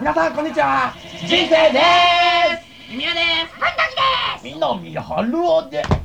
皆さんこんにちは。人生です。宮です。神です南春夫で。